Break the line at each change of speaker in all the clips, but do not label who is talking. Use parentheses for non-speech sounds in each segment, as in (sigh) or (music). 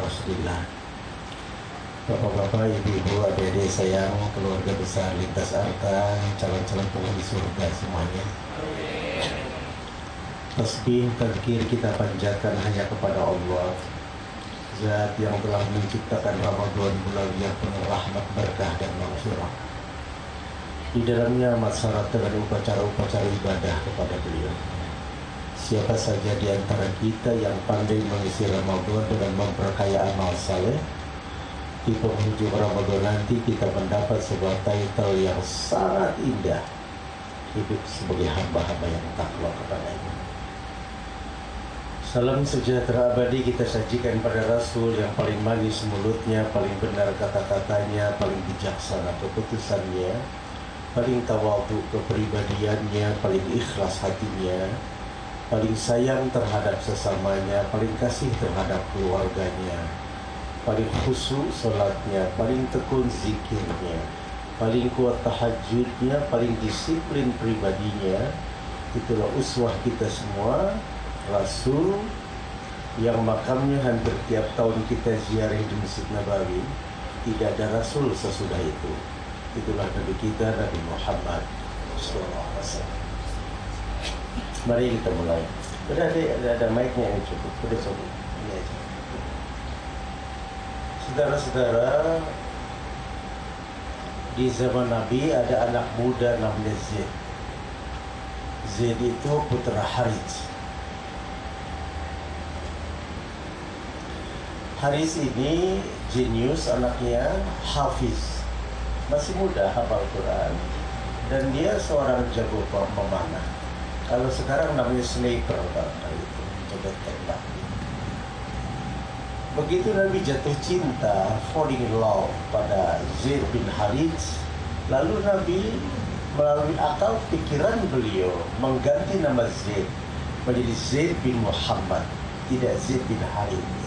Rasulillah. Bapak-bapak, ibu-ibu, adik-adik sayang Keluarga besar lintas arta Calon-calon penghuni surga semuanya Tasbih tazkir kita panjatkan hanya kepada Allah Zat yang telah menciptakan Ramadan bulan yang penuh rahmat berkah dan maghfirah Di dalamnya masyarakat dengan upacara-upacara ibadah kepada beliau Siapa saja di antara kita yang pandai mengisi Ramadan dengan memperkaya amal saleh, di penghujung Ramadan nanti kita mendapat sebuah title yang sangat indah, hidup sebagai hamba-hamba yang takwa kepadanya. Salam sejahtera abadi kita sajikan pada Rasul yang paling manis mulutnya, paling benar kata-katanya, paling bijaksana keputusannya, paling tawadu kepribadiannya, paling ikhlas hatinya, paling sayang terhadap sesamanya, paling kasih terhadap keluarganya, paling khusyuk sholatnya, paling tekun zikirnya, paling kuat tahajudnya, paling disiplin pribadinya. Itulah uswah kita semua, Rasul yang makamnya hampir tiap tahun kita ziarah di Masjid Nabawi. Tidak ada Rasul sesudah itu. Itulah Nabi kita, Nabi Muhammad Wasallam. Mari kita mulai. Sudah ada, ada, ada mic-nya yang cukup. Sudah cukup. Ini aja. Saudara-saudara, di zaman Nabi ada anak muda namanya Zaid. Zaid itu putra Harith. Haris ini jenius anaknya Hafiz. Masih muda hafal Quran dan dia seorang jago pemanah. Kalau sekarang namanya sniper kalau itu, coba tembak. Begitu Nabi jatuh cinta, falling in love pada Zaid bin Harith, lalu Nabi melalui akal pikiran beliau mengganti nama Zaid menjadi Zaid bin Muhammad, tidak Zaid bin Harith.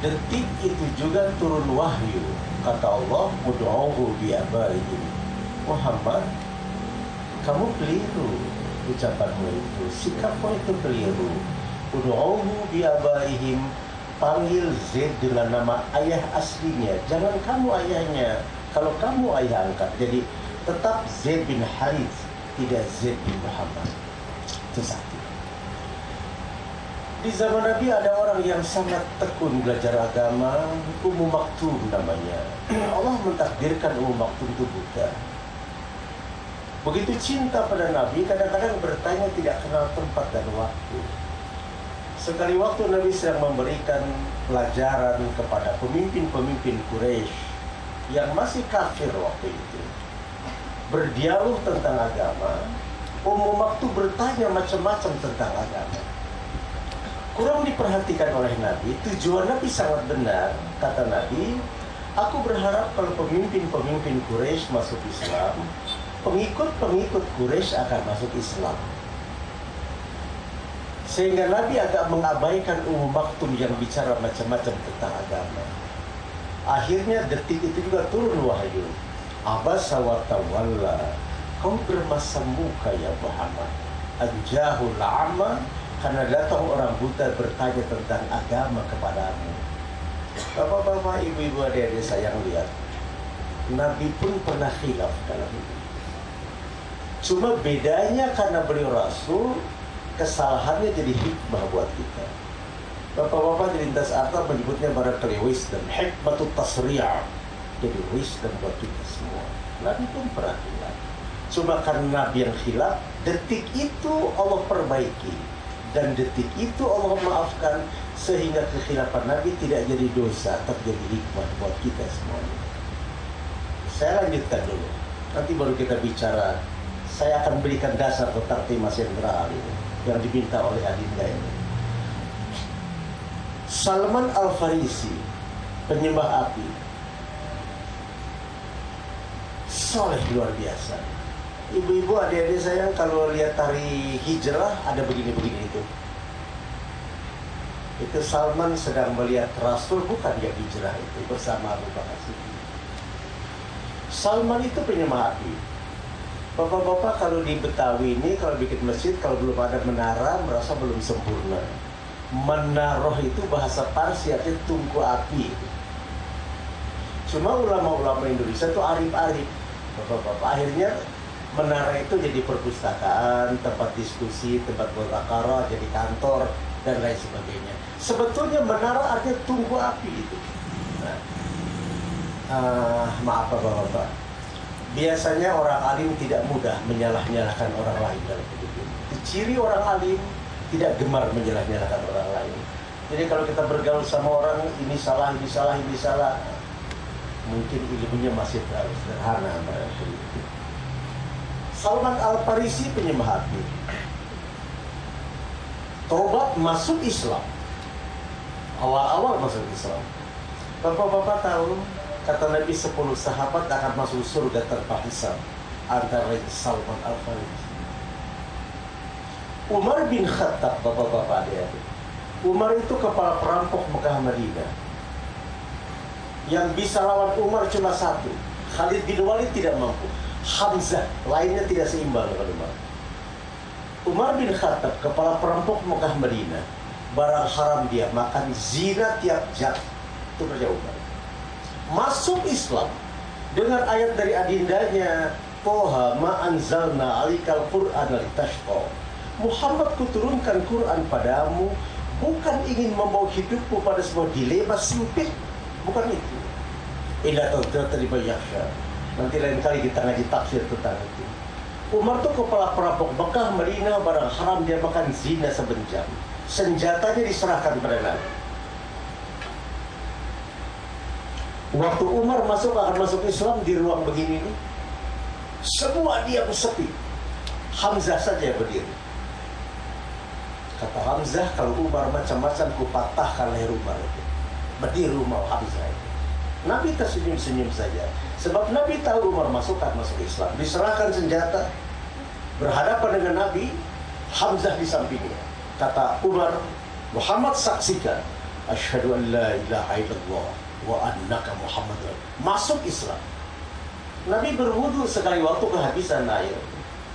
Detik itu juga turun wahyu, kata Allah, "Mud'uhu bi abaihim." Muhammad, kamu keliru ucapanmu itu, sikapmu itu keliru. Udu'uhu biabaihim, panggil Zaid dengan nama ayah aslinya. Jangan kamu ayahnya, kalau kamu ayah angkat. Jadi tetap Zaid bin Harith, tidak Zaid bin Muhammad. Itu satu. Di zaman Nabi ada orang yang sangat tekun belajar agama, Ummu Maktum namanya. (clears throat) Allah mentakdirkan Ummu Maktum itu buta. Begitu cinta pada Nabi, kadang-kadang bertanya tidak kenal tempat dan waktu. Sekali waktu Nabi sedang memberikan pelajaran kepada pemimpin-pemimpin Quraisy yang masih kafir waktu itu. Berdialog tentang agama, Ummu Maktum bertanya macam-macam tentang agama. Kurang diperhatikan oleh Nabi, tujuan Nabi sangat benar, kata Nabi, aku berharap kalau pemimpin-pemimpin Quraisy masuk Islam, pengikut-pengikut Quraisy akan masuk Islam. Sehingga Nabi agak mengabaikan Ummu Maktum yang bicara macam-macam tentang agama. Akhirnya detik itu juga turun wahyu. Abasa wa tawalla. Kau bermasam muka ya Muhammad. Anjahul la'ama karena datang orang buta bertanya tentang agama kepadamu. Bapak-bapak, ibu-ibu, adik-adik sayang lihat. Nabi pun pernah khilaf dalam hidup. Cuma bedanya karena beliau rasul, kesalahannya jadi hikmah buat kita. Bapak-bapak di lintas arta menyebutnya barangkali wisdom, hikmatut tasri'ah. Jadi wisdom buat kita semua. Nabi pun pernah khilaf. Cuma karena Nabi yang khilaf, detik itu Allah perbaiki. Dan detik itu Allah maafkan sehingga kekhilafan Nabi tidak jadi dosa, tapi jadi hikmah buat kita semuanya. Saya lanjutkan dulu. Nanti baru kita bicara saya akan berikan dasar tentang tema sentral ini yang diminta oleh Adinda ini. Salman Al Farisi, penyembah api, soleh luar biasa. Ibu-ibu adik-adik sayang kalau lihat tari hijrah ada begini-begini itu. Itu Salman sedang melihat Rasul bukan dia hijrah itu bersama Abu Bakar Siddiq. Salman itu penyembah api. Bapak-bapak kalau di Betawi ini kalau bikin masjid kalau belum ada menara merasa belum sempurna. Menaroh itu bahasa Parsi artinya tungku api. Cuma ulama-ulama Indonesia itu arif-arif. Bapak-bapak akhirnya menara itu jadi perpustakaan, tempat diskusi, tempat berkara, jadi kantor dan lain sebagainya. Sebetulnya menara artinya tunggu api itu. Nah, uh, maaf bapak-bapak. Biasanya orang alim tidak mudah menyalah-nyalahkan orang lain dalam hidup ini. Ciri orang alim tidak gemar menyalah-nyalahkan orang lain. Jadi kalau kita bergaul sama orang ini salah, ini salah, ini salah, mungkin ilmunya masih terlalu sederhana barangkali. Salman Al-Farisi penyembah api. Tobat masuk Islam. Awal-awal masuk Islam. Bapak-bapak tahu, kata Nabi 10 sahabat akan masuk surga tanpa. Antara Salman Al-Farisi. Umar bin Khattab, bapak-bapak adik-adik. Umar itu kepala perampok Mekah Madinah. Yang bisa lawan Umar cuma satu. Khalid bin Walid tidak mampu. Hamzah lainnya tidak seimbang dengan Umar. Umar bin Khattab kepala perampok Mekah Madinah barang haram dia makan zina tiap jam. Itu kerja Umar masuk Islam dengan ayat dari adindanya Toha ma anzalna alikal Qur'an litashqa. Muhammad kuturunkan Quran padamu bukan ingin membawa hidupmu pada sebuah dilema sempit. Bukan itu. Illa tadhkiratan liman yakhsha Nanti lain kali kita ngaji tafsir tentang itu. Umar tuh kepala perampok Mekah, Madinah, barang haram dia makan zina sebenjam. Senjatanya diserahkan pada Nabi. Waktu Umar masuk akan masuk Islam di ruang begini ini, semua dia sepi. Hamzah saja berdiri. Kata Hamzah, kalau Umar macam-macam kupatahkan leher Umar itu. Berdiri rumah Hamzah itu. Nabi tersenyum-senyum saja. Sebab Nabi tahu Umar masuk kan masuk Islam. Diserahkan senjata. Berhadapan dengan Nabi. Hamzah di sampingnya. Kata Umar, Muhammad saksikan. Asyhadu an la ilaha illallah wa annaka Muhammad. Masuk Islam. Nabi berwudu sekali waktu kehabisan air.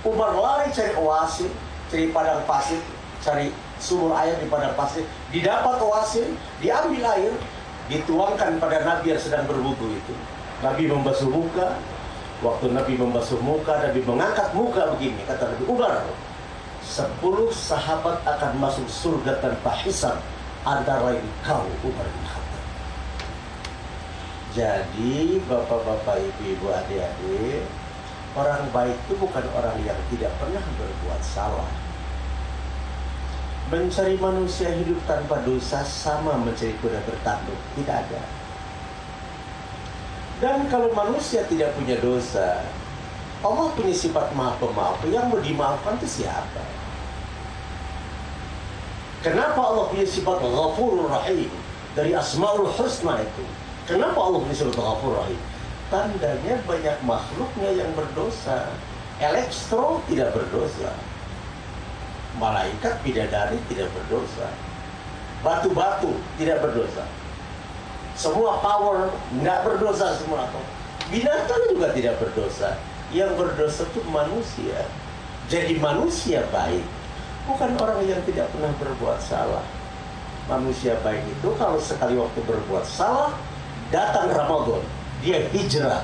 Umar lari cari oasis, cari padang pasir, cari sumur air di padang pasir. Didapat oasis, diambil air, dituangkan pada Nabi yang sedang berwudu itu. Nabi membasuh muka, waktu Nabi membasuh muka, Nabi mengangkat muka begini, kata Nabi Umar, sepuluh sahabat akan masuk surga tanpa hisab, antara kau Umar bin Khattab. Jadi bapak-bapak, ibu-ibu, adik-adik, orang baik itu bukan orang yang tidak pernah berbuat salah Mencari manusia hidup tanpa dosa sama mencari kuda bertanduk. Tidak ada. Dan kalau manusia tidak punya dosa, Allah punya sifat maha pemaaf. Yang mau dimaafkan itu siapa? Kenapa Allah punya sifat ghafurur rahim? Dari asma'ul husna itu. Kenapa Allah punya sifat ghafurur rahim? Tandanya banyak makhluknya yang berdosa. Elektro tidak berdosa malaikat bidadari tidak berdosa. Batu-batu tidak berdosa. Semua power nggak berdosa semua binatang juga tidak berdosa. Yang berdosa itu manusia. Jadi manusia baik bukan orang yang tidak pernah berbuat salah. Manusia baik itu kalau sekali waktu berbuat salah datang Ramadan dia hijrah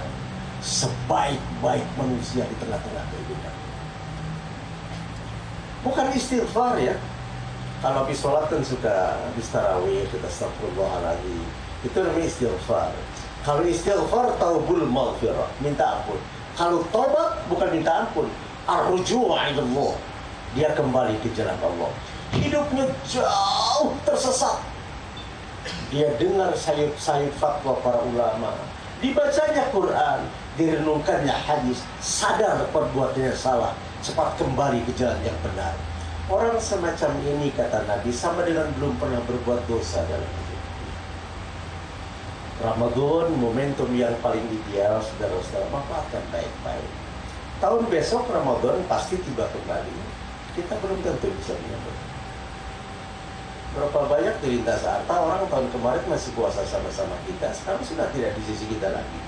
sebaik-baik manusia di tengah-tengah kehidupan. Bukan istighfar ya. Kalau habis sholat kan suka habis tarawih, kita astagfirullahaladzim. Itu namanya istighfar. Kalau istighfar taubul maghfirah, minta ampun. Kalau tobat bukan minta ampun, arruju'a. Dia kembali ke jalan Allah. Hidupnya jauh tersesat. Dia dengar sayup-sayup fatwa para ulama. Dibacanya Quran, direnungkannya hadis, sadar perbuatannya salah cepat kembali ke jalan yang benar. Orang semacam ini kata Nabi sama dengan belum pernah berbuat dosa dalam hidup. Ramadan momentum yang paling ideal saudara-saudara manfaatkan baik-baik. tahun besok Ramadan pasti tiba kembali. Kita belum tentu bisa menyambut. Berapa banyak di lintas harta orang tahun kemarin masih puasa sama-sama kita, sekarang sudah tidak di sisi kita lagi.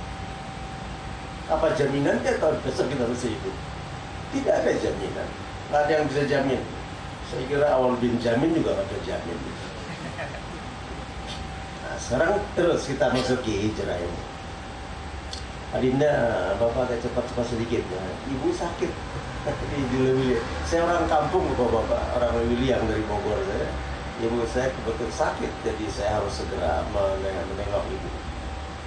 Apa jaminannya tahun besok kita masih hidup? Tidak ada jaminan. Tidak ada yang bisa jamin. Saya kira awal bin jamin juga ada jamin. Nah, sekarang terus kita masuki hijrah ini. Adinda, bapak agak cepat-cepat sedikit. Nah, ibu sakit (laughs) di di Saya orang kampung bapak, bapak orang Lewiliang dari Bogor saya. Ibu saya kebetulan sakit, jadi saya harus segera menengok, menengok ibu.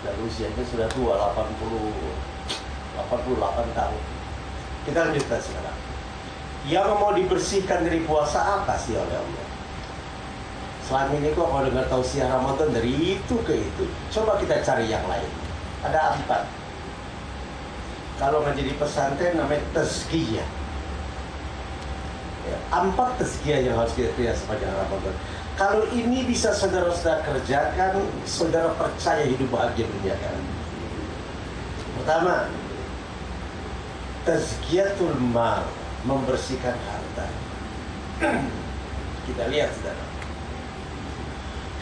Dan usianya sudah tua, 80, 88 tahun. Kita lanjutkan sekarang. Yang mau dibersihkan dari puasa apa sih oleh Allah? Selama ini kok kalau dengar tausiah Ramadan dari itu ke itu. Coba kita cari yang lain. Ada empat. Kalau menjadi pesantren namanya tezkiyah. Ya, empat tezkiyah yang harus kita lihat sepanjang Ramadan. Kalau ini bisa saudara-saudara kerjakan, saudara percaya hidup bahagia dunia kan. Pertama, tazkiyatul mal, membersihkan harta. kita lihat saudara.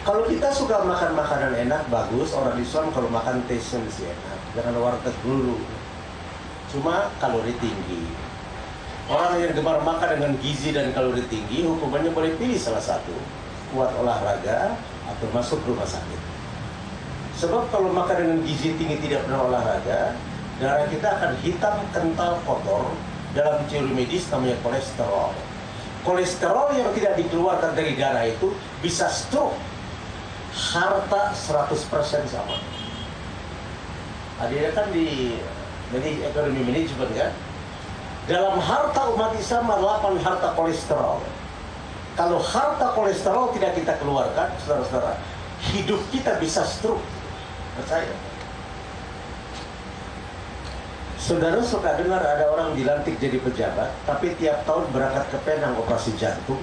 Kalau kita suka makan makanan enak, bagus. Orang Islam kalau makan taste mesti enak. Jangan warteg dulu. Cuma kalori tinggi. Orang yang gemar makan dengan gizi dan kalori tinggi, hukumannya boleh pilih salah satu. Kuat olahraga atau masuk rumah sakit. Sebab kalau makan dengan gizi tinggi tidak pernah olahraga, darah kita akan hitam, kental, kotor. Dalam teori medis namanya kolesterol. Kolesterol yang tidak dikeluarkan dari darah itu bisa stroke. Harta 100% sama. Adanya kan di jadi ekonomi manajemen kan, dalam harta umat Islam 8 harta kolesterol. Kalau harta kolesterol tidak kita keluarkan, saudara-saudara, hidup kita bisa stroke. Percaya? Saudara suka dengar ada orang dilantik jadi pejabat, tapi tiap tahun berangkat ke Penang operasi jantung,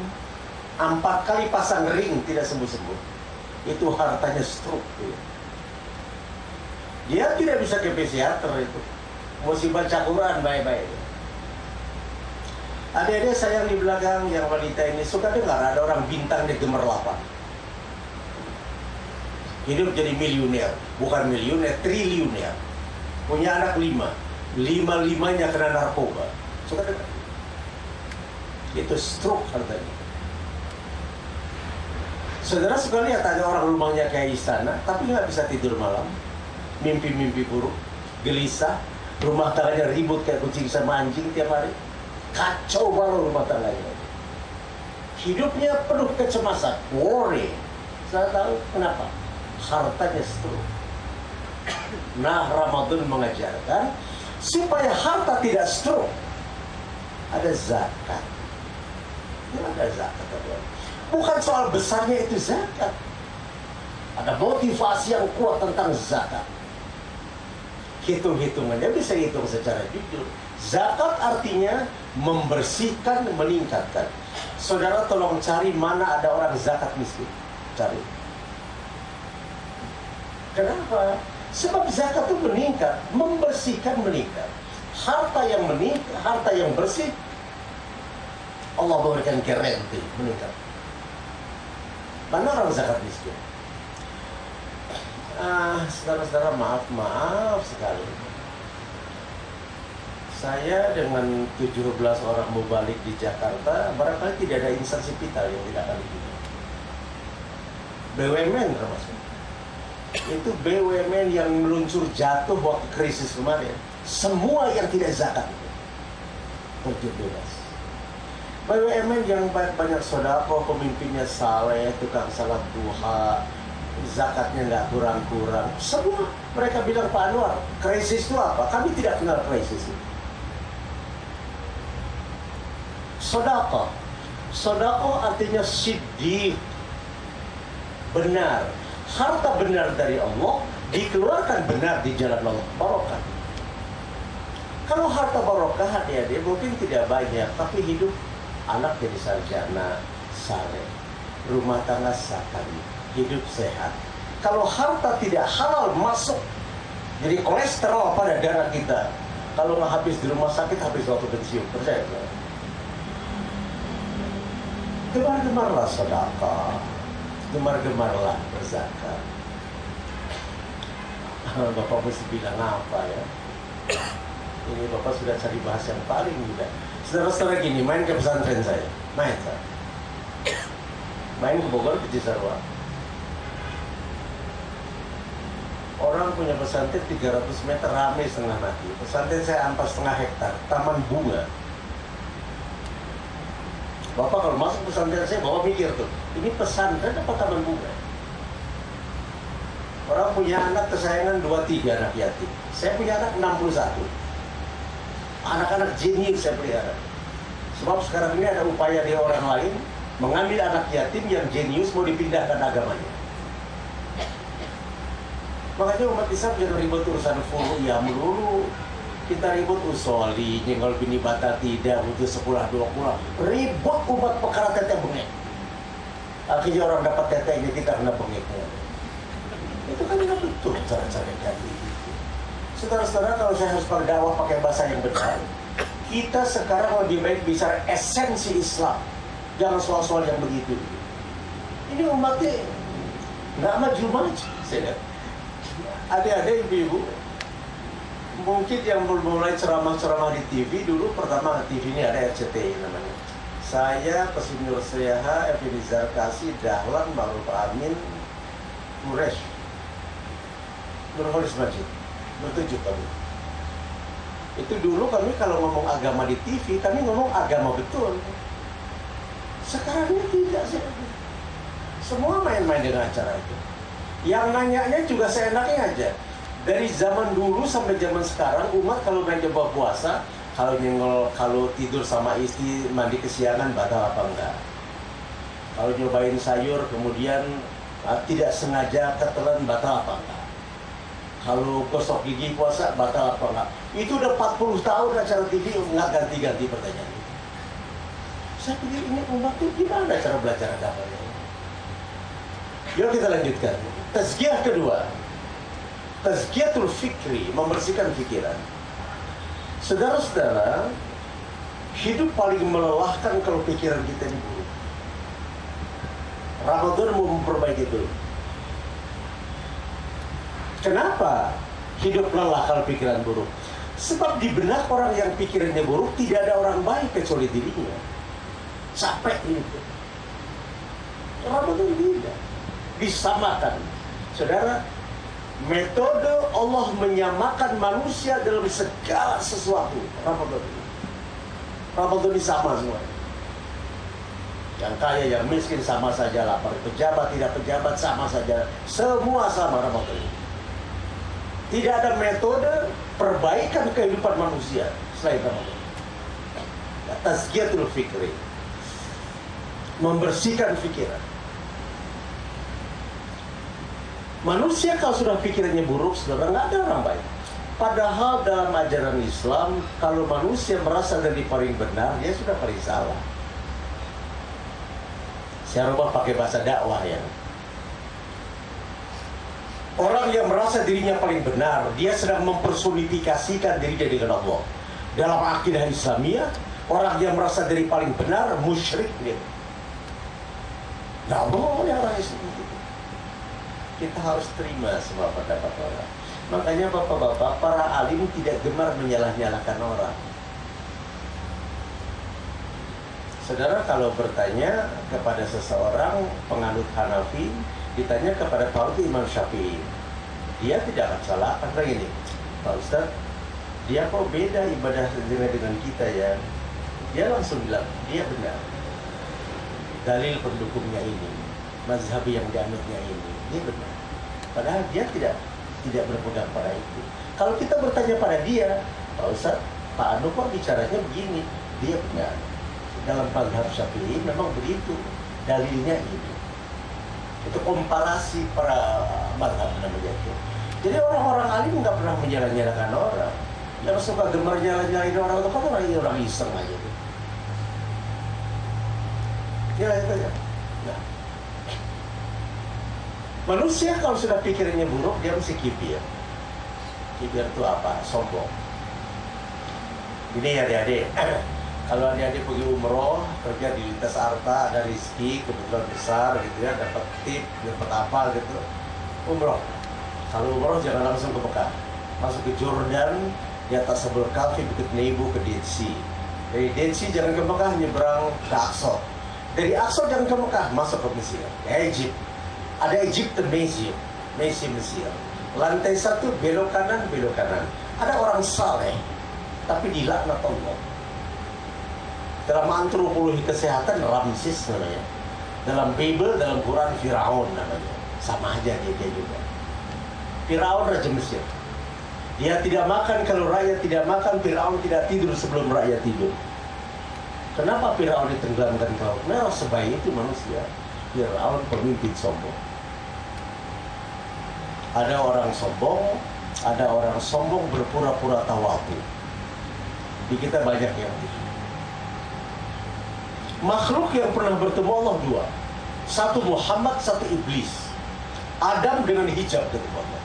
empat kali pasang ring tidak sembuh-sembuh. Itu hartanya stroke. Dia tidak bisa ke psikiater itu. Mesti baca Quran baik-baik. Adik-adik saya yang di belakang yang wanita ini suka dengar ada orang bintang di gemerlapan. Hidup jadi miliuner, bukan miliuner, triliuner. Punya anak lima, lima-limanya kena narkoba. Dengar? Itu stroke hartanya. Saudara suka lihat ada orang rumahnya kayak istana, tapi nggak bisa tidur malam, mimpi-mimpi buruk, gelisah, rumah tangganya ribut kayak kucing sama anjing tiap hari kacau balau rumah tangganya. Hidupnya penuh kecemasan, worry. Saya tahu kenapa. Hartanya stroke. Nah Ramadan mengajarkan supaya harta tidak stroke. Ada zakat. Ya, ada zakat. Bukan soal besarnya itu zakat. Ada motivasi yang kuat tentang zakat. Hitung-hitungannya bisa hitung secara jujur. Zakat artinya membersihkan, meningkatkan. Saudara tolong cari mana ada orang zakat miskin. Cari. Kenapa? Sebab zakat itu meningkat, membersihkan meningkat. Harta yang meningkat, harta yang bersih, Allah memberikan kerenti meningkat. Mana orang zakat miskin? Ah, saudara-saudara maaf, maaf sekali saya dengan 17 orang mau balik di Jakarta, barangkali tidak ada instansi vital yang tidak akan itu. BUMN termasuk. Itu BUMN yang meluncur jatuh waktu krisis kemarin. Semua yang tidak zakat terjun bebas. BUMN yang banyak, banyak sodako, pemimpinnya saleh, tukang salat duha, zakatnya nggak kurang-kurang. Semua mereka bilang Pak Anwar, krisis itu apa? Kami tidak kenal krisis itu. sodako. Sodako artinya siddiq. Benar. Harta benar dari Allah dikeluarkan benar di jalan Allah. Barokah. Kalau harta barokah adik-adik mungkin tidak banyak, tapi hidup anak jadi sarjana, saleh, rumah tangga sakari, hidup sehat. Kalau harta tidak halal masuk, jadi kolesterol pada darah kita, Kalau nggak habis di rumah sakit, habis waktu pensiun. Percaya nggak? Gemar-gemarlah sedekah. Gemar-gemarlah berzakat. Bapak mesti bilang apa ya? Ini Bapak sudah cari bahasa yang paling mudah. Saudara-saudara gini, main ke pesantren saya. Main saya. Main ke Bogor, ke Cisarua. Orang punya pesantren 300 meter rame setengah mati. Pesantren saya ampas setengah hektar, taman bunga. Bapak kalau masuk pesantren saya, Bapak mikir tuh, ini pesantren apa taman bunga? Orang punya anak kesayangan 23 anak yatim. Saya punya anak 61. Anak-anak jenius saya pelihara. Sebab sekarang ini ada upaya di orang lain mengambil anak yatim yang jenius mau dipindahkan agamanya. Makanya umat Islam jangan ribut urusan ya melulu. Kita ribut usoli, nyenggol bini bata tidak, butuh sekolah dua pulang. Ribut umat perkara teteh bengek. Akhirnya orang dapat tetehnya kita kena bengeknya. Itu kan nggak betul cara-cara kayak gitu. Saudara-saudara kalau saya harus berdakwah pakai bahasa yang benar, kita sekarang lebih baik bicara esensi Islam. Jangan soal-soal yang begitu. Ini umatnya nggak maju-maju. Saya adik-adik ibu-ibu mungkin yang mulai ceramah-ceramah di TV dulu pertama TV ini ada RCTI namanya. Saya Pesinur Sriaha Effendi Zarkasi Dahlan Ma'ruf Amin Muresh Nurholis Majid. Bertujuh kami itu dulu kami kalau ngomong agama di TV kami ngomong agama betul. Sekarang ini tidak sih. Semua main-main dengan acara itu. Yang nanyanya juga seenaknya aja dari zaman dulu sampai zaman sekarang umat kalau belanja buah puasa kalau nyenggol kalau tidur sama istri mandi kesiangan batal apa enggak? Kalau nyobain sayur kemudian uh, tidak sengaja ketelan batal apa enggak? Kalau gosok gigi puasa batal apa enggak? Itu udah 40 tahun acara TV nggak ganti-ganti pertanyaan. Itu saya pikir ini umat itu gimana cara belajar agamanya? Yuk kita lanjutkan. Tazkiyah kedua tazkiyatul fikri membersihkan pikiran saudara-saudara hidup paling melelahkan kalau pikiran kita ini buruk Ramadan mau memperbaiki itu Kenapa hidup lelah kalau pikiran buruk? Sebab di benak orang yang pikirannya buruk tidak ada orang baik kecuali dirinya. Capek itu. Ramadan tidak. Disamakan. Saudara, metode Allah menyamakan manusia dalam segala sesuatu. Ramadan. Ramadan ini sama semua. Yang kaya, yang miskin sama saja lapar. Pejabat, tidak pejabat sama saja. Semua sama Ramadan ini. Tidak ada metode perbaikan kehidupan manusia selain Ramadan. Tazkiyatul fikri. Membersihkan pikiran. Manusia kalau sudah pikirannya buruk, saudara nggak ada orang baik. Padahal dalam ajaran Islam, kalau manusia merasa dari paling benar, dia sudah paling salah. Saya rubah pakai bahasa dakwah ya. Orang yang merasa dirinya paling benar, dia sedang mempersonifikasikan dirinya dengan Allah. Dalam akidah Islamiyah, orang yang merasa diri paling benar, musyrik dia. Tidak boleh orang Islam itu. Kita harus terima semua pendapat orang. Makanya bapak-bapak, para alim tidak gemar menyalah-nyalahkan orang. Saudara kalau bertanya kepada seseorang penganut Hanafi, ditanya kepada Pak Imam Syafi'i dia tidak akan salah. Karena ini? Pak Ustaz dia kok beda ibadah dengan dengan kita ya? Dia langsung bilang dia benar. Dalil pendukungnya ini mazhab yang dianutnya ini dia benar padahal dia tidak tidak berpegang pada itu. Kalau kita bertanya pada dia Pak Ustaz Pak Anu kok bicaranya begini? Dia benar dalam mazhab Syafi'i memang begitu. Dalilnya ini itu komparasi para madhab namanya itu. Jadi orang-orang alim nggak pernah menyalah-nyalahkan orang. Yang suka gemar nyalah-nyalahin orang itu kan orang orang iseng aja. Ya itu aja. Nah. Manusia kalau sudah pikirannya buruk dia mesti kibir kibir itu apa sombong Ini adik-adik, (clears throat) kalau adik-adik pergi umroh, kerja di lintas harta, ada rizki, kebetulan besar gitu ya, dapat tip, dapat apa gitu, umroh. Kalau umroh jangan langsung ke Mekah, masuk ke Jordan, di atas sebel kafe bukit Nebo ke Sea. Dari Sea jangan ke Mekah, nyebrang ke Aqsa. Dari Aqsa jangan ke Mekah, masuk ke Mesir, Egypt. Ada Egyptian Museum, Museum Mesir. Lantai satu belok kanan, belok kanan. Ada orang saleh, tapi dilaknat Allah. Dalam antropologi kesehatan Ramses namanya. Dalam Bible, dalam Quran Firaun namanya. Sama aja dia, dia juga. Firaun Raja Mesir. Dia tidak makan kalau rakyat tidak makan, Firaun tidak tidur sebelum rakyat tidur. Kenapa Firaun ditenggelamkan ke laut? Nah, sebaik itu manusia. Firaun pemimpin sombong. Ada orang sombong, ada orang sombong berpura-pura tawadu. Di kita banyak yang itu. Makhluk yang pernah bertemu Allah dua. Satu Muhammad, satu iblis. Adam dengan hijab ketemu Allah.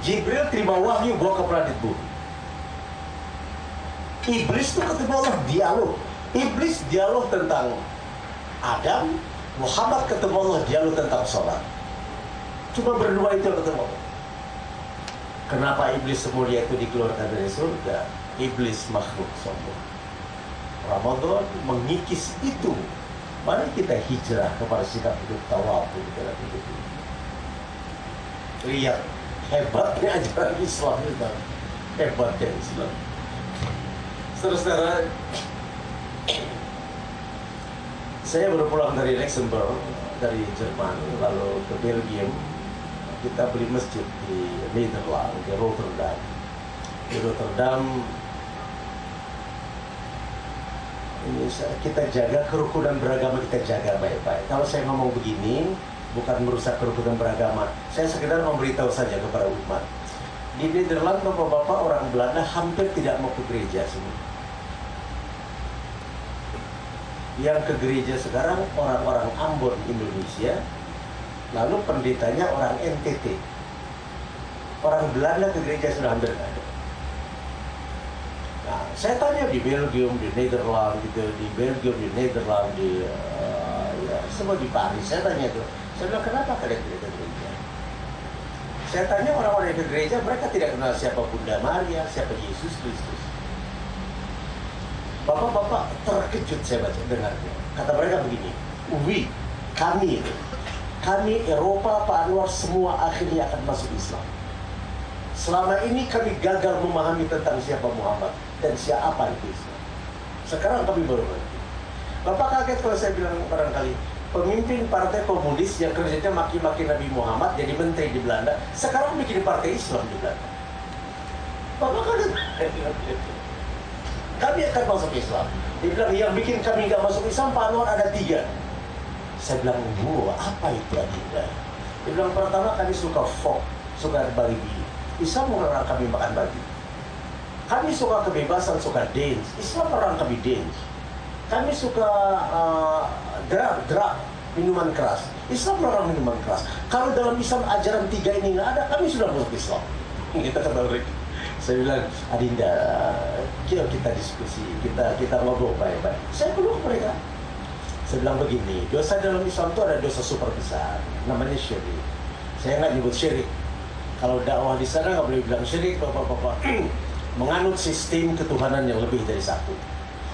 Jibril terima wahyu bawa ke planet bumi. Iblis itu ketemu Allah dialog. Iblis dialog tentang Adam, Muhammad ketemu Allah dialog tentang sholat. Cuma berdua itu yang ketemu. Kenapa iblis semulia itu dikeluarkan dari surga? Iblis makhluk sombong. Ramadan mengikis itu. Mari kita hijrah kepada sikap hidup tawabu di dalam hidup ini. Lihat hebatnya ajaran Islam itu. Hebatnya Islam. Saudara-saudara, saya baru pulang dari Luxembourg, dari Jerman, lalu ke Belgium. Kita beli masjid di Nederland, di Rotterdam. Di Rotterdam, ini kita jaga kerukunan beragama kita jaga baik-baik. Kalau saya ngomong begini, bukan merusak kerukunan beragama. Saya sekedar memberitahu saja kepada umat. Di Nederland, bapak-bapak orang Belanda hampir tidak mau ke gereja semua. Yang ke gereja sekarang orang-orang Ambon Indonesia, lalu pendetanya orang NTT. Orang Belanda ke gereja sudah hampir ada. Nah, saya tanya di Belgium, di Nederland, gitu, di Belgium, di Nederland, di uh, ya, semua di Paris. Saya tanya itu, saya bilang kenapa kalian tidak ke gereja? Saya tanya orang-orang yang ke gereja, mereka tidak kenal siapa Bunda Maria, siapa Yesus Kristus. Bapak-bapak terkejut saya baca dengarnya. Kata mereka begini, we, kami kami Eropa, Pak Anwar semua akhirnya akan masuk Islam. Selama ini kami gagal memahami tentang siapa Muhammad dan siapa itu Islam. Sekarang kami baru mengerti. Bapak kaget kalau saya bilang barangkali pemimpin partai komunis yang kerjanya maki-maki Nabi Muhammad jadi menteri di Belanda, sekarang bikin partai Islam di Belanda. Bapak kaget. Kami akan masuk Islam. Dia bilang yang bikin kami nggak masuk Islam Pak Anwar ada tiga. Saya bilang, wow, apa itu adinda? Dia bilang pertama kami suka folk, suka bali Islam melarang kami makan babi. Kami suka kebebasan, suka dance. Islam melarang kami dance. Kami suka uh, drug, drug, minuman keras. Islam melarang minuman keras. Kalau dalam Islam ajaran tiga ini nggak ada, kami sudah masuk Islam. (laughs) Kita kata. Saya bilang, Adinda, kita kita diskusi, kita kita ngobrol baik-baik. Saya peluk mereka. Saya bilang begini, dosa dalam Islam itu ada dosa super besar, namanya syirik. Saya nggak nyebut syirik, kalau dakwah di sana nggak boleh bilang syirik, bapak-bapak. (clears throat) Menganut sistem ketuhanan yang lebih dari satu.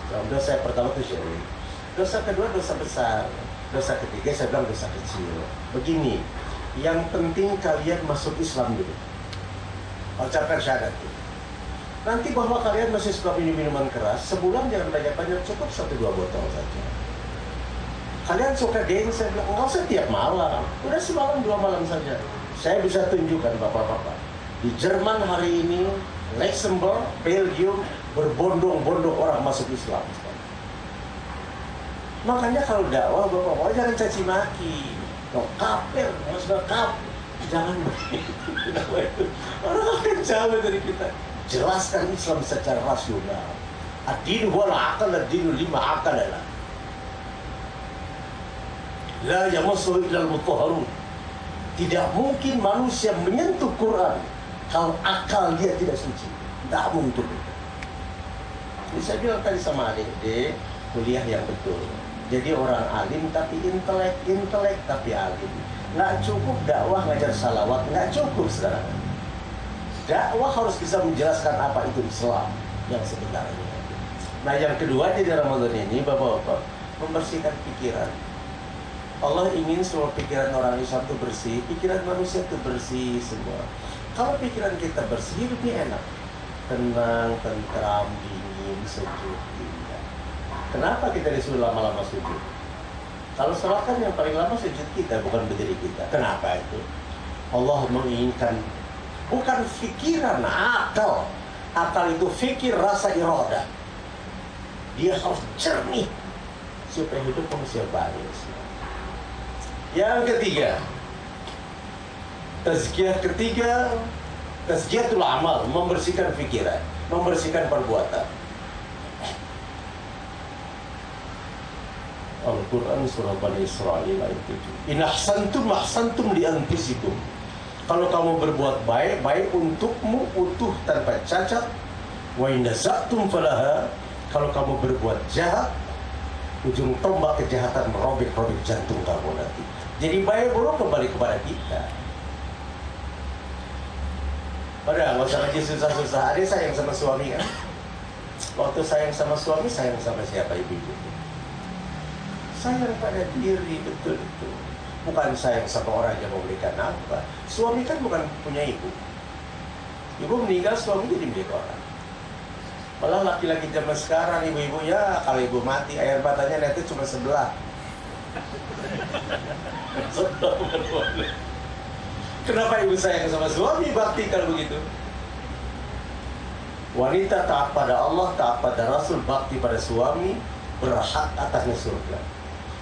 Kalau dosa pertama itu syirik. Dosa kedua dosa besar. Dosa ketiga saya bilang dosa kecil. Begini, yang penting kalian masuk Islam dulu. Ucapkan syahadat itu. Nanti bahwa kalian masih suka minum minuman keras, sebulan jangan banyak-banyak, cukup satu dua botol saja. Kalian suka dance, saya bilang, nggak usah tiap malam. Udah semalam dua malam saja. Saya bisa tunjukkan bapak-bapak. Di Jerman hari ini, Luxembourg, Belgium, berbondong-bondong orang masuk Islam. Makanya kalau dakwah bapak-bapak jangan caci maki. No, kafir, masuk kafir. Jangan. (laughs) Orang akan jauh dari kita. Jelaskan Islam secara rasional. Adin wala akal, adin lima akal lah. La yamassu illa al-mutahharun. Tidak mungkin manusia menyentuh Quran kalau akal dia tidak suci. Tidak mungkin. Jadi saya bilang tadi sama adik-adik, kuliah yang betul. Jadi orang alim tapi intelek, intelek tapi alim. Nggak cukup dakwah ngajar salawat, nggak cukup saudara. Dakwah harus bisa menjelaskan apa itu Islam yang sebenarnya. Nah yang kedua jadi Ramadan ini Bapak-Bapak membersihkan pikiran. Allah ingin semua pikiran orang Islam itu bersih, pikiran manusia itu bersih semua. Kalau pikiran kita bersih, hidupnya enak. Tenang, tentram, dingin, sejuk, indah. Kenapa kita disuruh lama-lama sujud? Kalau sholat kan yang paling lama sujud kita, bukan berdiri kita. Kenapa itu? Allah menginginkan bukan pikiran, akal. Akal itu fikir rasa iroda. Dia harus jernih supaya hidup manusia baik. Yang ketiga, tazkiyah ketiga, tazkiyatul amal, membersihkan pikiran, membersihkan perbuatan. Al-Quran surah Bani Israel ayat 7 In ahsantum ahsantum Kalau kamu berbuat baik, baik untukmu utuh tanpa cacat. Wa in falaha. Kalau kamu berbuat jahat, ujung tombak kejahatan merobek-robek jantung kamu nanti. Jadi baik buruk kembali kepada kita. Padahal nggak usah lagi susah-susah. Ada sayang sama suami kan? Waktu sayang sama suami, sayang sama siapa ibu-ibu? Sayang pada diri betul-betul. Bukan sayang sama orang yang memberikan apa. Suami kan bukan punya ibu. Ibu meninggal, suami jadi milik orang. Malah laki-laki zaman sekarang ibu-ibu ya kalau ibu mati air matanya nanti cuma sebelah. Kenapa ibu sayang sama suami bakti kalau begitu? Wanita taat pada Allah, taat pada Rasul, bakti pada suami, berhak atasnya surga.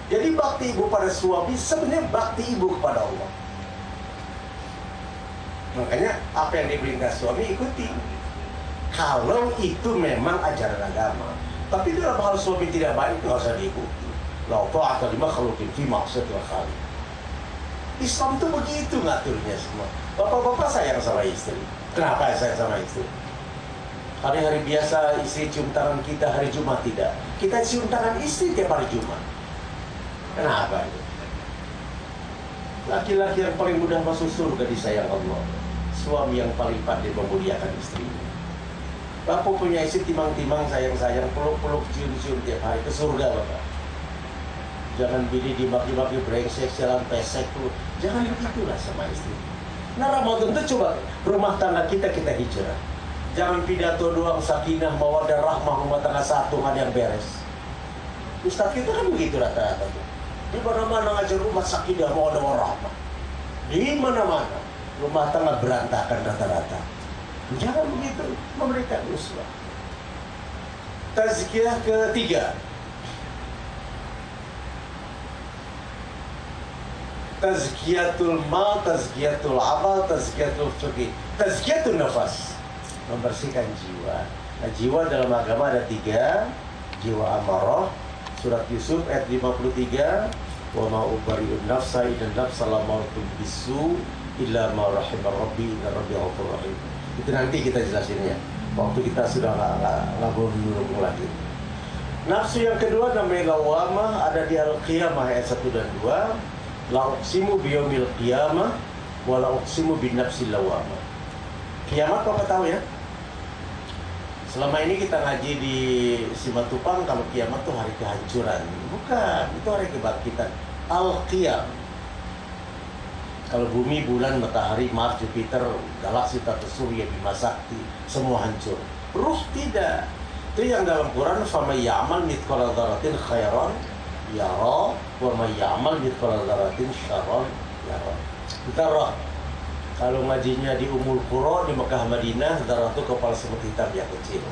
Jadi bakti ibu pada suami sebenarnya bakti ibu kepada Allah. Makanya apa yang diperintah suami ikuti kalau itu memang ajaran agama. Tapi dalam hal suami tidak baik itu harus diikuti. La ta'ata lima khaluqin fi ma'siyatil khaliq. Islam itu begitu ngaturnya semua. Bapak-bapak sayang sama istri. Kenapa saya sama istri? Hari-hari biasa istri cium tangan kita, hari Jumat tidak. Kita cium tangan istri tiap hari Jumat. Kenapa itu? Laki-laki yang paling mudah masuk surga disayang Allah. Suami yang paling pandai memuliakan istrinya. Bapak punya istri timang-timang sayang-sayang peluk-peluk cium-cium tiap hari ke surga Bapak. Jangan bini dimaki-maki brengsek jalan pesek tuh. Jangan begitulah sama istri. Nah Ramadan itu coba rumah tangga kita kita hijrah. Jangan pidato doang sakinah mawadah rahmah rumah tangga satu kan yang beres. Ustaz kita kan begitu rata-rata tuh. Di mana-mana ngajar rumah sakinah mawadah rahmah. Di mana-mana rumah tangga berantakan rata-rata. Jangan begitu memberikan uswah. Tazkiyah ketiga. Tazkiyatul mal, tazkiyatul amal, tazkiyatul fikih. Tazkiyatul nafas. Membersihkan jiwa. Nah, jiwa dalam agama ada tiga. Jiwa amarah. Surat Yusuf ayat 53. Wa ma ubari'un nafsa idan nafsa lamartum bisu illa ma rahimah rabbi inna rabbi rahim. Itu nanti kita jelasinnya. Waktu kita sudah nggak nggak lagi. Nafsu yang kedua namanya lawama ada di Al-Qiyamah ayat 1 dan 2 la uqsimu biyaumil qiyamah wa la uqsimu bin lawamah. Kiamat kau tahu ya? Selama ini kita ngaji di Simatupang kalau kiamat tuh hari kehancuran. Bukan, itu hari kebangkitan. Al-Qiyam. Kalau bumi, bulan, matahari, Mars, Jupiter, galaksi tata surya, bima sakti, semua hancur. Ruh tidak. Itu yang dalam Quran, "Fama ya'mal mitkola daratin khairan yara wa may ya'mal mithqala dzarratin syarran yara. Dzarrah. Kalau majinya di Umul Qura di Mekah Madinah, darah itu kepala semut hitam yang kecil.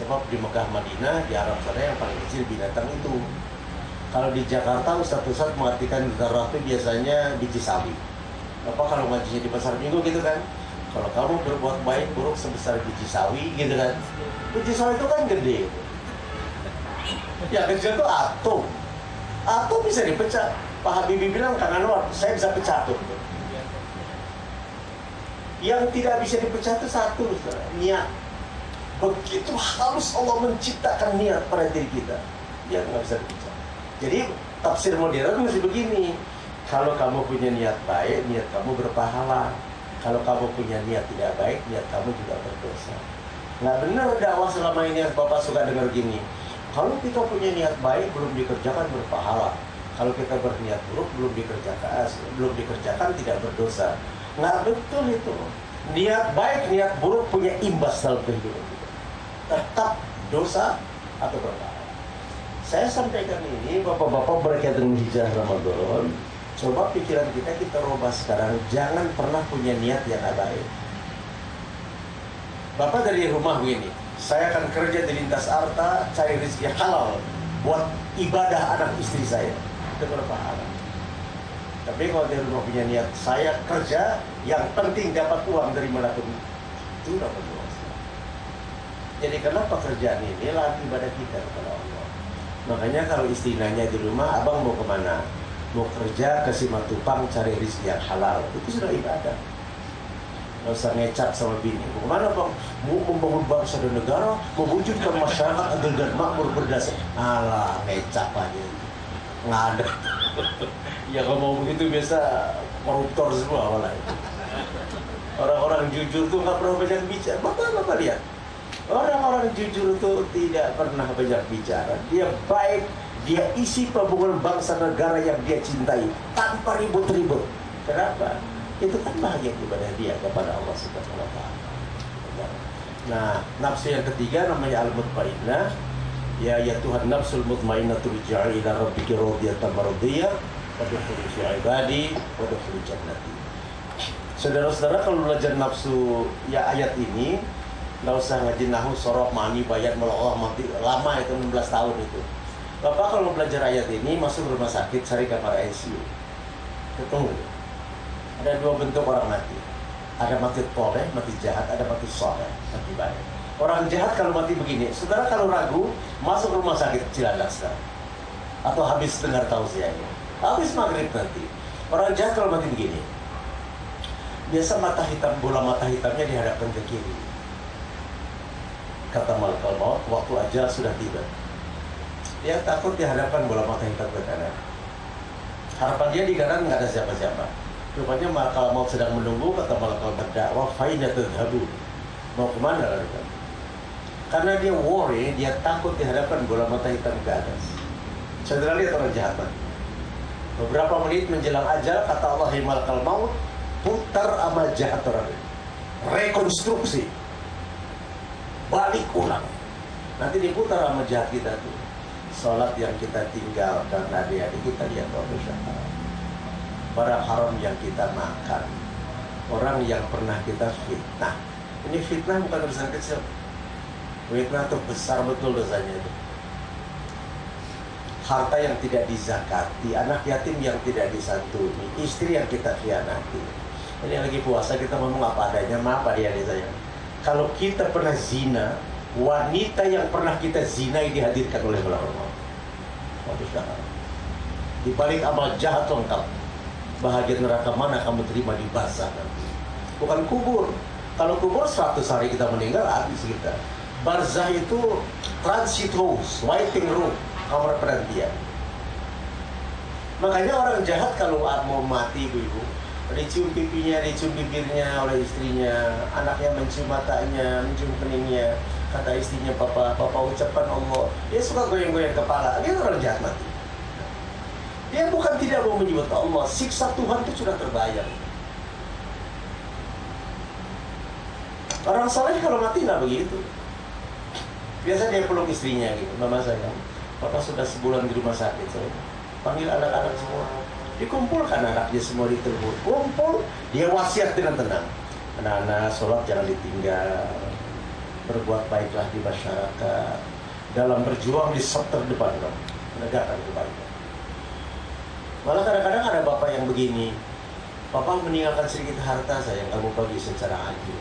Sebab di Mekah Madinah di Arab sana yang paling kecil binatang itu. Kalau di Jakarta Ustaz Ustaz mengartikan darah itu biasanya biji sawi. Apa kalau majinya di pasar minggu gitu kan? Kalau kamu berbuat baik buruk sebesar biji sawi gitu kan? Biji sawi itu kan gede. Ya kecil itu atom atom bisa dipecah Pak Habibie bilang Kang Anwar saya bisa pecah tuh yang tidak bisa dipecah itu satu niat begitu halus Allah menciptakan niat pada diri kita. Dia nggak bisa bicara. Jadi tafsir modern masih begini. Kalau kamu punya niat baik, niat kamu berpahala. Kalau kamu punya niat tidak baik, niat kamu juga berdosa. Nggak benar dakwah selama ini Bapak suka dengar gini. Kalau kita punya niat baik, belum dikerjakan berpahala. Kalau kita berniat buruk, belum dikerjakan, belum dikerjakan tidak berdosa. Nggak betul itu. Niat baik, niat buruk punya imbas dalam kehidupan kita. Tetap dosa atau berpahala. Saya sampaikan ini, bapak-bapak berkaitan hijrah Ramadan, Coba pikiran kita kita rubah sekarang. Jangan pernah punya niat yang baik. Bapak dari rumah begini, saya akan kerja di lintas harta, cari rezeki halal buat ibadah anak istri saya. Itu berpahala. Tapi kalau dari rumah punya niat, saya kerja yang penting dapat uang dari mana pun itu dapat uang. Jadi kenapa kerjaan ini adalah ibadah kita kepada Allah. Makanya kalau istri nanya di rumah, abang mau ke mana? mau kerja ke Simatupang cari rezeki yang halal itu sudah ibadah nggak usah ngecap sama bini. Mau ke mana bang? Mau membangun bangsa dan negara mewujudkan masyarakat agar dan makmur berdasar. Alah ngecap aja nggak ada (laughs) ya kalau mau begitu biasa koruptor semua malah orang-orang jujur tuh nggak pernah banyak bicara. Bapak bapak lihat. Orang-orang jujur itu tidak pernah banyak bicara. Dia baik dia isi pembangunan bangsa negara yang dia cintai tanpa ribut-ribut. Kenapa? Itu kan bahagia kepada dia kepada Allah Subhanahu wa taala. Nah, nafsu yang ketiga namanya al-mutmainnah. Ya ya Tuhan nafsul mutmainnah turja'i ila rabbika radiyatan mardiyah wa dukhuli fi ibadi wa dukhuli jannati. Saudara-saudara kalau belajar nafsu ya ayat ini nggak usah ngaji nahu sorok mani bayat meloh mati lama itu 16 tahun itu Bapak kalau belajar ayat ini masuk rumah sakit cari kamar ICU. Ketemu. Ada dua bentuk orang mati. Ada mati poleh, mati jahat, ada mati soleh, mati baik. Orang jahat kalau mati begini, saudara kalau ragu, masuk rumah sakit Cilandak sekarang. Atau habis dengar tausiahnya. Habis maghrib nanti. Orang jahat kalau mati begini, biasa mata hitam, bola mata hitamnya dihadapkan ke kiri. Kata malaikat maut, waktu aja sudah tiba dia takut dihadapkan bola mata hitam ke kanan. Harapan dia di kanan nggak ada siapa-siapa. Rupanya kalau mau sedang menunggu kata malaikat berdakwah faida tadhabu. Mau ke mana lari kamu? Karena dia worry, dia takut dihadapkan bola mata hitam ke atas. Saudara lihat orang jahat Beberapa menit menjelang ajal kata Allah malakal maut putar amal jahat orang rekonstruksi balik ulang nanti diputar amal jahat kita tuh sholat yang kita tinggalkan adik-adik kita lihat Allah barang haram yang kita makan. Orang yang pernah kita fitnah. Ini fitnah bukan dosa kecil. Fitnah itu besar betul dosanya itu. Harta yang tidak dizakati anak yatim yang tidak disantuni istri yang kita khianati. Ini lagi puasa kita ngomong apa adanya maaf dia saya. Kalau kita pernah zina wanita yang pernah kita zinai dihadirkan oleh Allah. Di balik amal jahat lengkap. Bahagia neraka mana kamu terima di basah nanti. Bukan kubur. Kalau kubur 100 hari kita meninggal habis kita. Barzah itu transit house, waiting room, kamar penantian. Makanya orang jahat kalau mau mati ibu-ibu, dicium pipinya, dicium bibirnya oleh istrinya, anaknya mencium matanya, mencium keningnya, kata istrinya papa papa ucapan Allah dia suka goyang-goyang kepala dia orang jahat mati dia bukan tidak mau menyebut Allah. Siksa Tuhan itu sudah terbayang orang saleh kalau mati nggak begitu. Biasa dia peluk istrinya gitu mama saya. Papa sudah sebulan di rumah sakit saya panggil anak-anak semua. Dikumpulkan anaknya semua di telepon kumpul dia wasiat dengan tenang. Anak-anak sholat jangan ditinggal. Berbuat baiklah di masyarakat. Dalam berjuang di sektor depan dong menegakkan kebaikan malah kadang-kadang ada bapak yang begini bapak meninggalkan sedikit harta saya yang kamu bagi secara adil.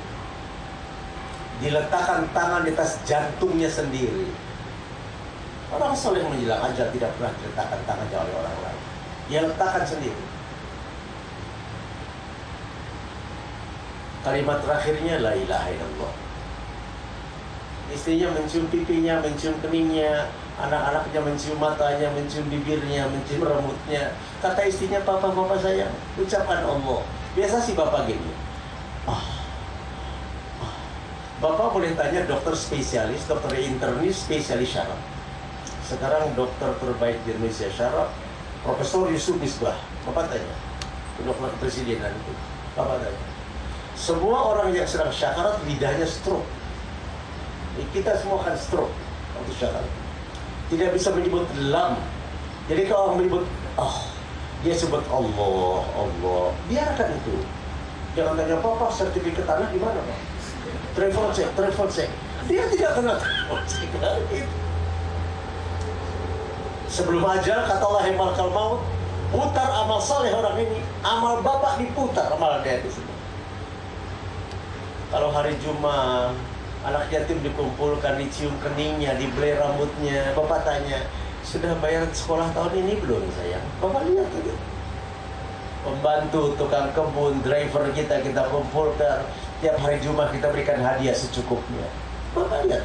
Diletakkan tangan di atas jantungnya sendiri. Orang soleh menjelang ajar tidak pernah diletakkan tangan oleh orang lain. Dia letakkan sendiri. Kalimat terakhirnya la ilaha illallah. Istrinya mencium pipinya, mencium keningnya, anak-anaknya mencium matanya, mencium bibirnya, mencium rambutnya. Kata istrinya, papa, papa sayang, ucapkan Allah. Biasa sih bapak gini. Ah. Bapak boleh tanya dokter spesialis, dokter internis, spesialis syaraf. Sekarang dokter terbaik di Indonesia syaraf, Profesor Yusuf Misbah. Bapak tanya, dokter presidenan itu. Bapak tanya. Semua orang yang sedang syakarat lidahnya stroke kita semua akan stroke waktu syarat. Tidak bisa menyebut lam. Jadi kalau menyebut ah, dia sebut Allah, Allah. Biarkan itu. Jangan tanya apa sertifikat tanah di mana pak? Travel check, travel check. Dia tidak kenal travel check. Sebelum aja kata Allah malkal maut, putar amal saleh orang ini, amal bapak diputar amal dia di sini. Kalau hari Jumat anak yatim dikumpulkan, dicium keningnya, dibeli rambutnya. Bapak tanya, sudah bayar sekolah tahun ini belum sayang? Bapak lihat tadi. Pembantu, tukang kebun, driver kita kita kumpulkan. Tiap hari Jumat kita berikan hadiah secukupnya. Bapak lihat.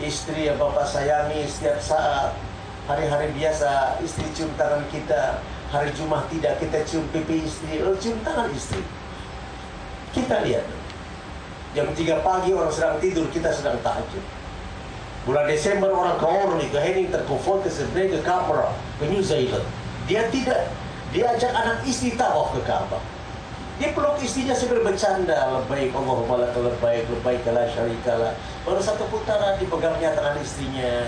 Istri yang Bapak sayangi setiap saat. Hari-hari biasa istri cium tangan kita. Hari Jumat tidak kita cium pipi istri. Lalu cium tangan istri. Kita lihat. Jam 3 pagi orang sedang tidur, kita sedang tahajud. Bulan Desember orang ke Orly, ke Hennington, ke Fortes, ke Capra, ke New Zealand. Dia tidak, dia ajak anak istri tawaf ke Ka'bah. Dia peluk istrinya sambil bercanda, lebaik Allahumma laka lebaik, lebaik kala syarikala. Baru satu putaran dipegangnya tangan istrinya,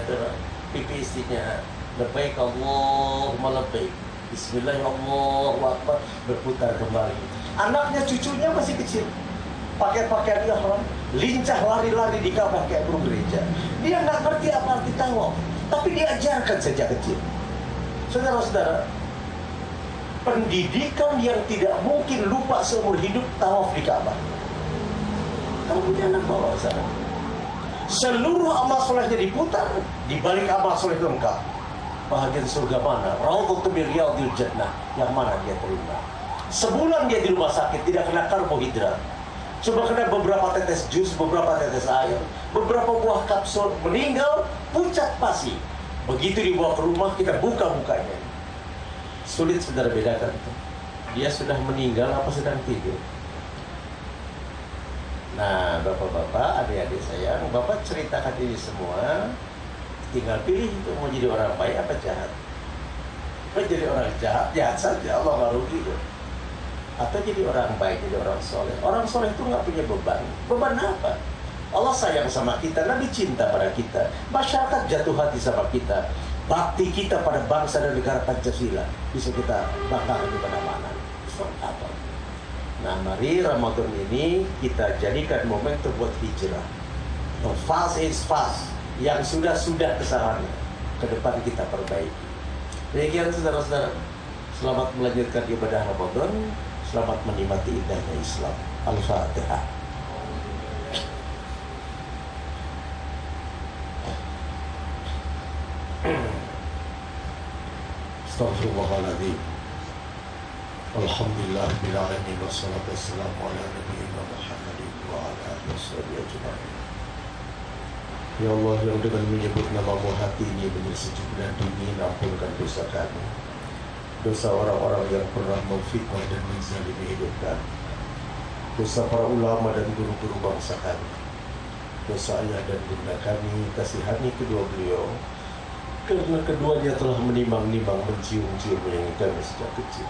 pipi istrinya. Lebaik Allahumma lebaik. Bismillahirrahmanirrahim. Berputar kembali. Anaknya, cucunya masih kecil pakai pakaian ihram, lincah lari-lari di Ka'bah kayak burung gereja. Dia nggak ngerti apa arti tawaf, tapi diajarkan sejak kecil. Saudara-saudara, pendidikan yang tidak mungkin lupa seumur hidup tawaf di Ka'bah. Kamu punya anak bawa sana. Seluruh amal solehnya diputar, di balik amal soleh lengkap. Bahagian surga mana? Raudhatu min riyadil jannah. Yang mana dia terima? Sebulan dia di rumah sakit, tidak kena karbohidrat Coba kena beberapa tetes jus, beberapa tetes air, beberapa buah kapsul, meninggal, pucat pasti. Begitu dibawa ke rumah, kita buka mukanya. Sulit saudara bedakan itu. Dia sudah meninggal apa sedang tidur. Nah, bapak-bapak, adik-adik saya, bapak ceritakan ini semua. Tinggal pilih itu mau jadi orang baik apa jahat. Mau jadi orang jahat, jahat saja, Allah nggak rugi. Atau jadi orang baik, jadi orang soleh. Orang soleh itu nggak punya beban. Beban apa? Allah sayang sama kita, Nabi cinta pada kita, masyarakat jatuh hati sama kita, bakti kita pada bangsa dan negara Pancasila bisa kita banggakan di mana-mana. apa? Nah, mari Ramadan ini kita jadikan momentum buat hijrah. The fast is fast. Yang sudah-sudah kesalahannya ke depan kita perbaiki. Demikian saudara-saudara, selamat melanjutkan ibadah Ramadan. Selamat menikmati indahnya Islam. Al-Fatihah. Astaghfirullahaladzim. Alhamdulillah bil alamin wassalatu wassalamu ala. Ya Allah yang dengan menyebut namamu hati ini menyejuk dan dingin ampunkan dosa kami dosa orang-orang yang pernah memfitnah dan menzalimi hidup kami, dosa para ulama dan guru-guru bangsa kami, dosa ayah dan bunda kami, kasihani kedua beliau, karena keduanya telah menimbang-nimbang mencium-cium yang kami sejak kecil.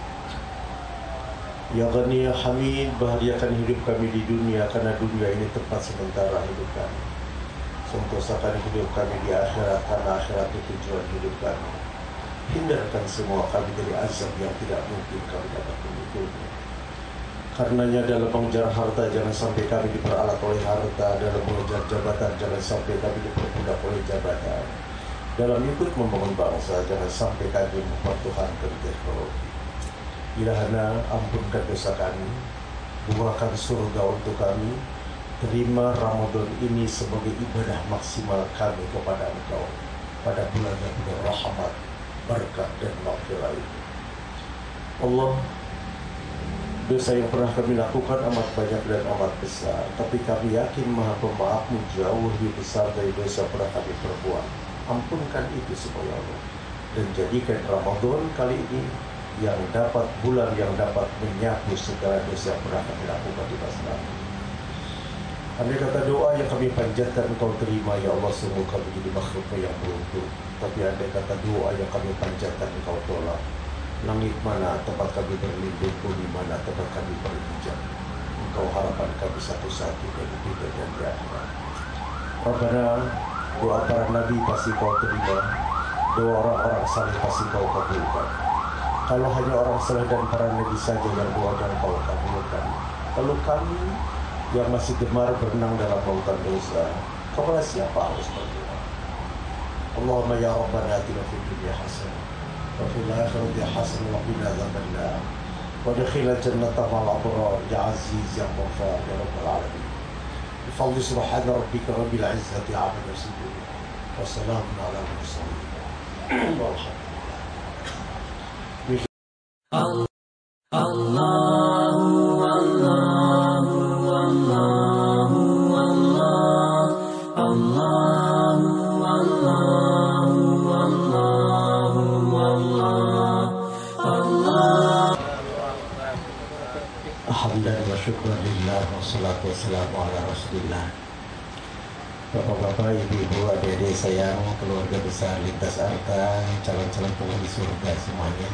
Ya Ghani Ya Hamid, bahagiakan hidup kami di dunia karena dunia ini tempat sementara hidup kami. Sentosakan hidup kami di akhirat karena akhirat itu tujuan hidup kami hindarkan semua kami dari azab yang tidak mungkin kami dapat mengukurnya. Karenanya dalam mengejar harta jangan sampai kami diperalat oleh harta, dalam mengejar jabatan jangan sampai kami diperbudak oleh jabatan. Dalam ikut membangun bangsa jangan sampai kami mempertuhankan teknologi. Ilahana ampunkan dosa kami, buahkan surga untuk kami, terima Ramadan ini sebagai ibadah maksimal kami kepada Engkau pada bulan yang penuh rahmat berkah dan maghfirah itu. Allah Dosa yang pernah kami lakukan amat banyak dan amat besar. Tapi kami yakin maha pemaafmu jauh lebih besar dari dosa pernah kami perbuat. Ampunkan itu semua ya Allah. Dan jadikan Ramadan kali ini Yang dapat bulan yang dapat menyapu segala dosa pernah kami lakukan di masa lalu Andai kata doa yang kami panjatkan engkau terima Ya Allah semua kami jadi makhlukmu yang beruntung Tapi andai kata doa yang kami panjatkan engkau tolak Langit mana tempat kami berlindung, bumi mana tempat kami berhijab. Engkau harapan kami satu-satu dari kita dan di. Rabbana, doa para nabi pasti kau terima, doa orang-orang saleh pasti kau kabulkan. Kalau hanya orang saleh dan para nabi saja yang doa dan kau kabulkan. Kalau kami yang masih gemar berenang dalam lautan dosa, kepada siapa harus berdoa? Allahumma ya Rabbana atina fid dunya hasanah وفي الآخرة حسنة وقنا عذاب النار ودخل الجنة مع الأبرار يا عزيز يا غفار يا رب العالمين بفضل سبحان ربك رب العزة عما يصفون وسلام على المرسلين والحمد sayang Keluarga besar lintas arta Calon-calon penghuni surga semuanya.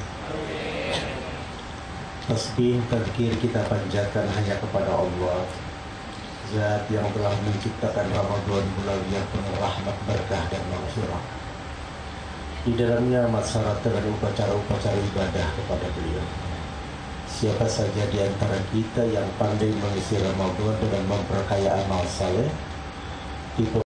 Tasbih tadkir kita panjatkan hanya kepada Allah. Zat yang telah menciptakan Ramadan bulan yang penuh rahmat berkah dan maghfirah. Di dalamnya amat dengan upacara-upacara ibadah kepada beliau. Siapa saja di antara kita yang pandai mengisi Ramadan dengan memperkaya amal saleh,